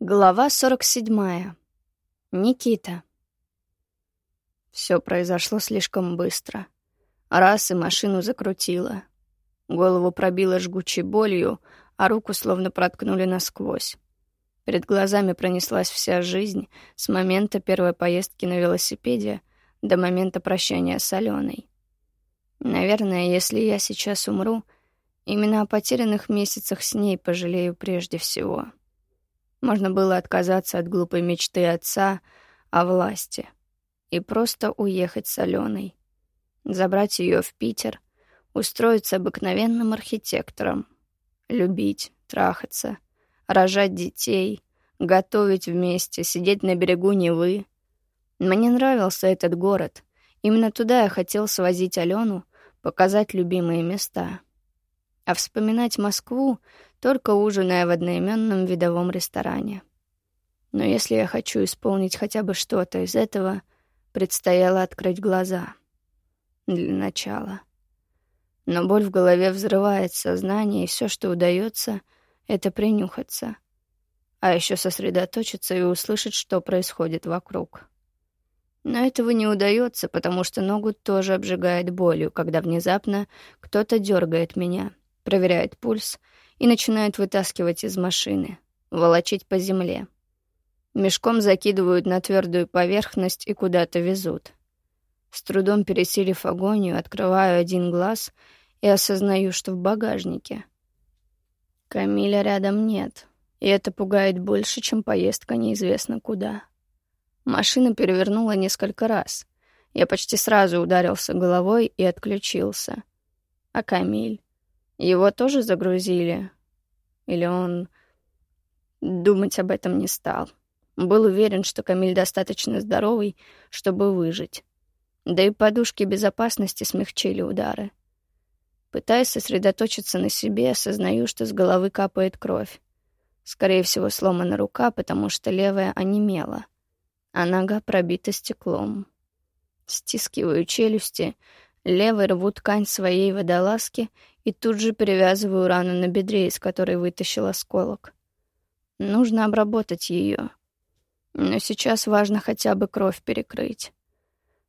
Глава 47. Никита. Все произошло слишком быстро. Раз и машину закрутило. Голову пробило жгучей болью, а руку словно проткнули насквозь. Перед глазами пронеслась вся жизнь с момента первой поездки на велосипеде до момента прощания с Аленой. Наверное, если я сейчас умру, именно о потерянных месяцах с ней пожалею прежде всего. — можно было отказаться от глупой мечты отца о власти и просто уехать с Аленой, забрать ее в Питер, устроиться обыкновенным архитектором, любить, трахаться, рожать детей, готовить вместе, сидеть на берегу Невы. Мне нравился этот город. Именно туда я хотел свозить Алену, показать любимые места. А вспоминать Москву только ужиная в одноименном видовом ресторане. Но если я хочу исполнить хотя бы что-то из этого, предстояло открыть глаза. Для начала. Но боль в голове взрывает сознание, и все, что удается, это принюхаться. А еще сосредоточиться и услышать, что происходит вокруг. Но этого не удается, потому что ногу тоже обжигает болью, когда внезапно кто-то дергает меня, проверяет пульс — и начинают вытаскивать из машины, волочить по земле. Мешком закидывают на твердую поверхность и куда-то везут. С трудом пересилив агонию, открываю один глаз и осознаю, что в багажнике. Камиля рядом нет, и это пугает больше, чем поездка неизвестно куда. Машина перевернула несколько раз. Я почти сразу ударился головой и отключился. А Камиль? Его тоже загрузили? Или он думать об этом не стал? Был уверен, что Камиль достаточно здоровый, чтобы выжить. Да и подушки безопасности смягчили удары. Пытаясь сосредоточиться на себе, осознаю, что с головы капает кровь. Скорее всего, сломана рука, потому что левая онемела, а нога пробита стеклом. Стискиваю челюсти, левой рву ткань своей водолазки и тут же перевязываю рану на бедре, из которой вытащил осколок. Нужно обработать ее. Но сейчас важно хотя бы кровь перекрыть.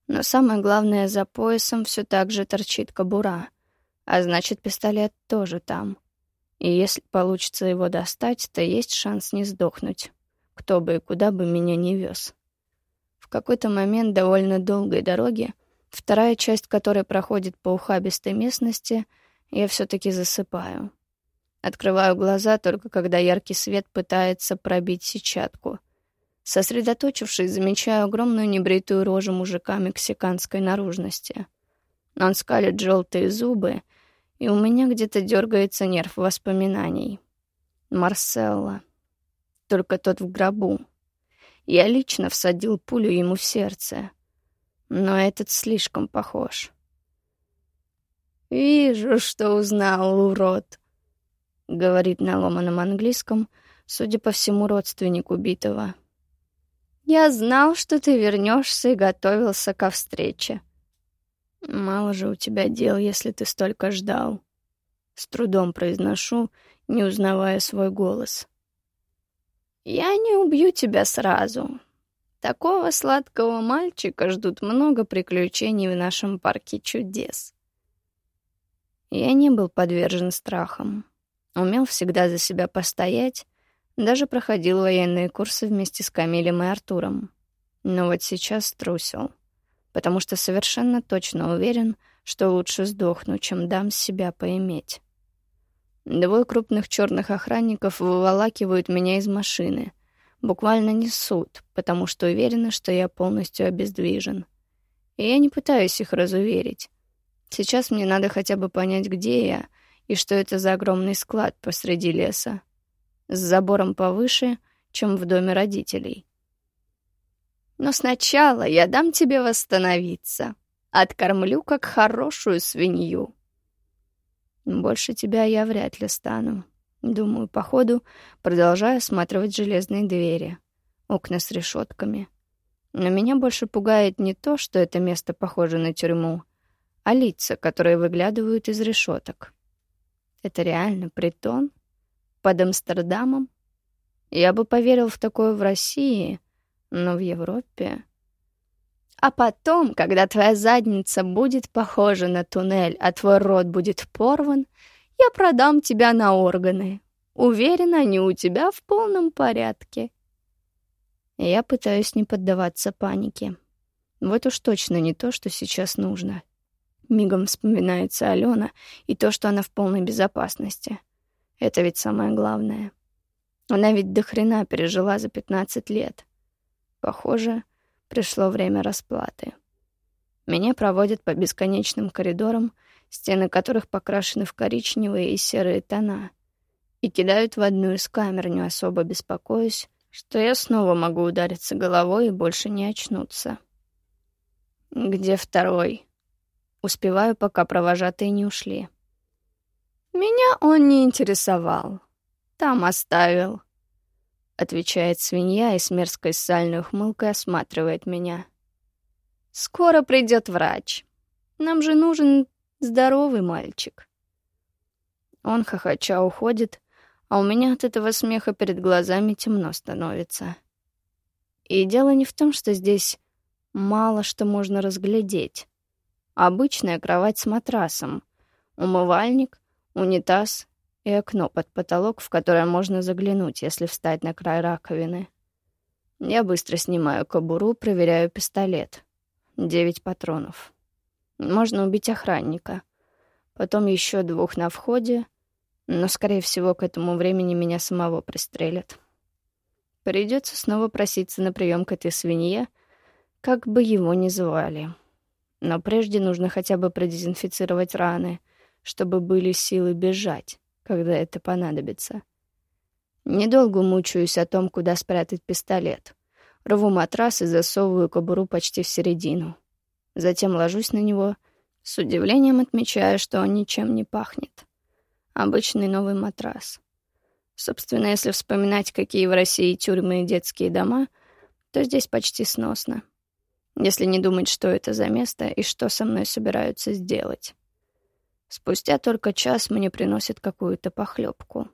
Но самое главное, за поясом все так же торчит кобура, а значит, пистолет тоже там. И если получится его достать, то есть шанс не сдохнуть, кто бы и куда бы меня не вез. В какой-то момент довольно долгой дороги, вторая часть которой проходит по ухабистой местности — я все-таки засыпаю. Открываю глаза только когда яркий свет пытается пробить сетчатку. Сосредоточившись, замечаю огромную небритую рожу мужика мексиканской наружности. Он скалит желтые зубы, и у меня где-то дергается нерв воспоминаний. Марселла. Только тот в гробу. Я лично всадил пулю ему в сердце. Но этот слишком похож. «Вижу, что узнал, урод», — говорит на ломаном английском, судя по всему, родственник убитого. «Я знал, что ты вернешься и готовился ко встрече». «Мало же у тебя дел, если ты столько ждал». С трудом произношу, не узнавая свой голос. «Я не убью тебя сразу. Такого сладкого мальчика ждут много приключений в нашем парке чудес». Я не был подвержен страхам. Умел всегда за себя постоять, даже проходил военные курсы вместе с Камилем и Артуром. Но вот сейчас трусил, потому что совершенно точно уверен, что лучше сдохну, чем дам себя поиметь. Двое крупных черных охранников выволакивают меня из машины. Буквально несут, потому что уверены, что я полностью обездвижен. И я не пытаюсь их разуверить. Сейчас мне надо хотя бы понять, где я и что это за огромный склад посреди леса, с забором повыше, чем в доме родителей. Но сначала я дам тебе восстановиться. Откормлю, как хорошую свинью. Больше тебя я вряд ли стану. Думаю, походу, продолжая осматривать железные двери, окна с решетками. Но меня больше пугает не то, что это место похоже на тюрьму, а лица, которые выглядывают из решеток. Это реально притон? Под Амстердамом? Я бы поверил в такое в России, но в Европе... А потом, когда твоя задница будет похожа на туннель, а твой рот будет порван, я продам тебя на органы. Уверена, они у тебя в полном порядке. Я пытаюсь не поддаваться панике. Вот уж точно не то, что сейчас нужно. Мигом вспоминается Алена и то, что она в полной безопасности. Это ведь самое главное. Она ведь до хрена пережила за 15 лет. Похоже, пришло время расплаты. Меня проводят по бесконечным коридорам, стены которых покрашены в коричневые и серые тона, и кидают в одну из камер, не особо беспокоюсь, что я снова могу удариться головой и больше не очнуться. «Где второй?» Успеваю, пока провожатые не ушли. «Меня он не интересовал. Там оставил», — отвечает свинья и с мерзкой сальной ухмылкой осматривает меня. «Скоро придет врач. Нам же нужен здоровый мальчик». Он хохоча уходит, а у меня от этого смеха перед глазами темно становится. И дело не в том, что здесь мало что можно разглядеть. Обычная кровать с матрасом, умывальник, унитаз и окно под потолок, в которое можно заглянуть, если встать на край раковины. Я быстро снимаю кобуру, проверяю пистолет. Девять патронов. Можно убить охранника. Потом еще двух на входе — но, скорее всего, к этому времени меня самого пристрелят. Придется снова проситься на прием к этой свинье, как бы его ни звали. Но прежде нужно хотя бы продезинфицировать раны, чтобы были силы бежать, когда это понадобится. Недолго мучаюсь о том, куда спрятать пистолет. Рву матрас и засовываю кобуру почти в середину. Затем ложусь на него, с удивлением отмечая, что он ничем не пахнет. Обычный новый матрас. Собственно, если вспоминать, какие в России тюрьмы и детские дома, то здесь почти сносно. Если не думать, что это за место и что со мной собираются сделать. Спустя только час мне приносят какую-то похлебку.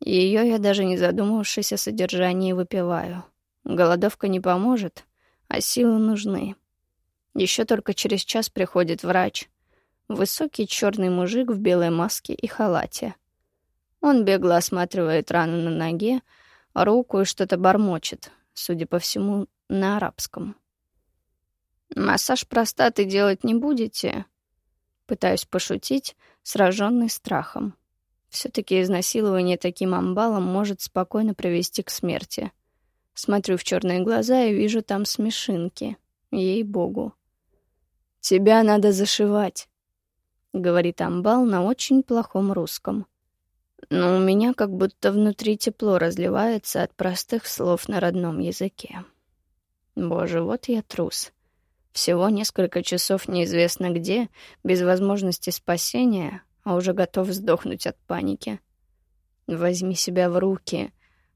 Ее я даже не задумавшись о содержании выпиваю. Голодовка не поможет, а силы нужны. Еще только через час приходит врач, Высокий черный мужик в белой маске и халате. Он бегло осматривает рану на ноге, руку и что-то бормочет, судя по всему, на арабском. «Массаж простаты делать не будете?» Пытаюсь пошутить, сраженный страхом. Все-таки изнасилование таким амбалом может спокойно привести к смерти. Смотрю в черные глаза и вижу там смешинки. Ей-богу. «Тебя надо зашивать», — говорит Амбал на очень плохом русском. Но у меня как будто внутри тепло разливается от простых слов на родном языке. Боже, вот я трус. Всего несколько часов неизвестно где, без возможности спасения, а уже готов сдохнуть от паники. Возьми себя в руки,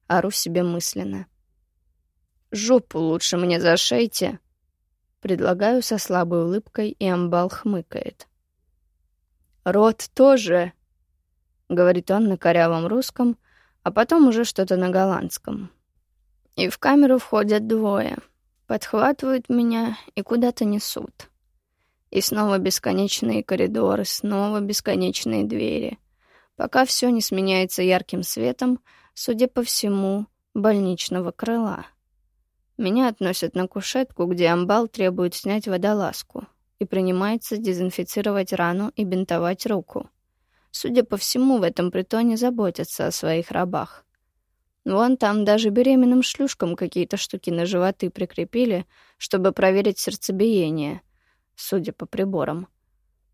ору себе мысленно. «Жопу лучше мне зашейте!» Предлагаю со слабой улыбкой, и Амбал хмыкает. Рот тоже, — говорит он на корявом русском, а потом уже что-то на голландском. И в камеру входят двое, подхватывают меня и куда-то несут. И снова бесконечные коридоры, снова бесконечные двери, пока все не сменяется ярким светом, судя по всему, больничного крыла. Меня относят на кушетку, где амбал требует снять водолазку — и принимается дезинфицировать рану и бинтовать руку. Судя по всему, в этом притоне заботятся о своих рабах. Вон там даже беременным шлюшкам какие-то штуки на животы прикрепили, чтобы проверить сердцебиение, судя по приборам.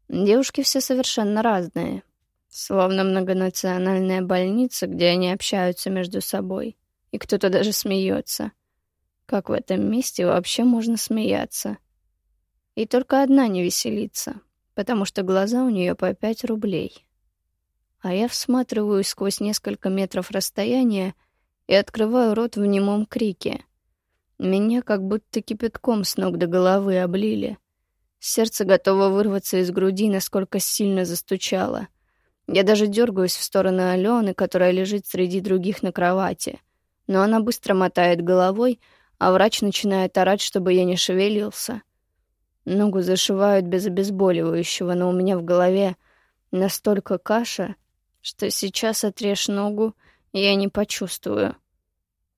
Девушки все совершенно разные. Словно многонациональная больница, где они общаются между собой. И кто-то даже смеется. Как в этом месте вообще можно смеяться? И только одна не веселится, потому что глаза у нее по пять рублей. А я всматриваюсь сквозь несколько метров расстояния и открываю рот в немом крике. Меня как будто кипятком с ног до головы облили. Сердце готово вырваться из груди, насколько сильно застучало. Я даже дергаюсь в сторону Алены, которая лежит среди других на кровати. Но она быстро мотает головой, а врач начинает орать, чтобы я не шевелился. Ногу зашивают без обезболивающего, но у меня в голове настолько каша, что сейчас отрежь ногу, я не почувствую,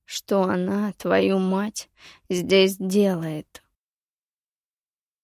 что она, твою мать, здесь делает.